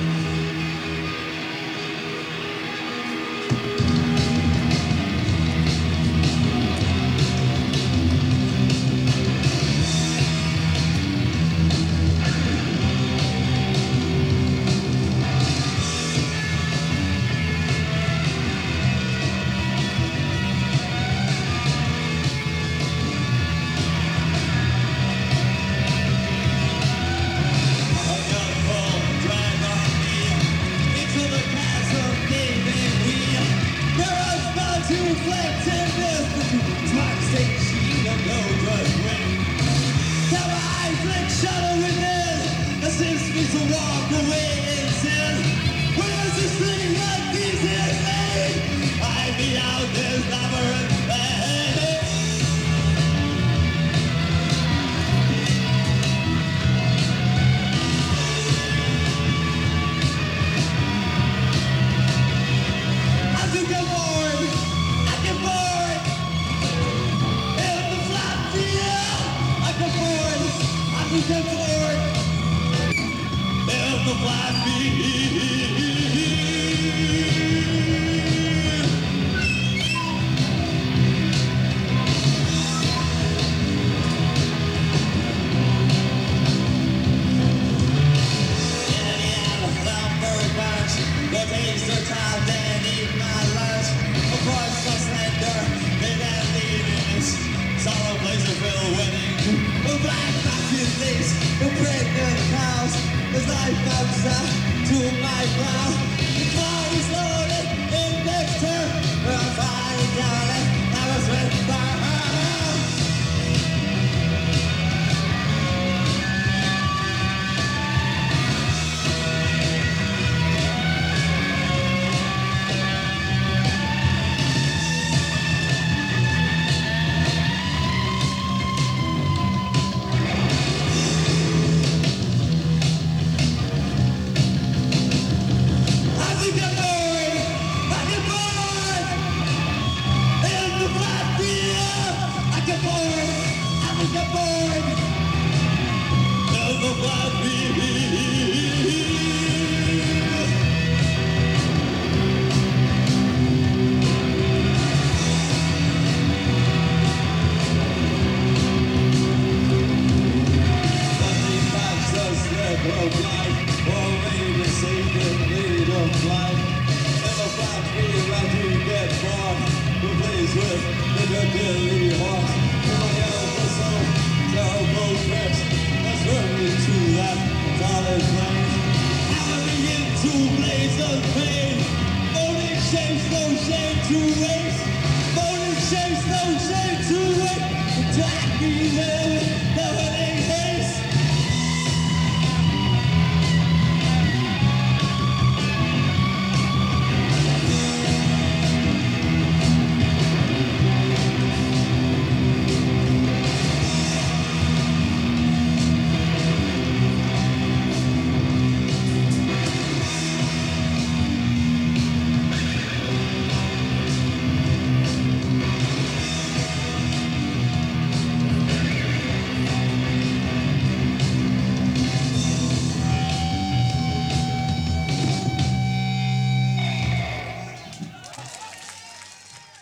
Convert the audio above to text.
Bye. Captain the flag. life answer to my brow Nunca foi, eu não vai viver. No shame, no shame to it,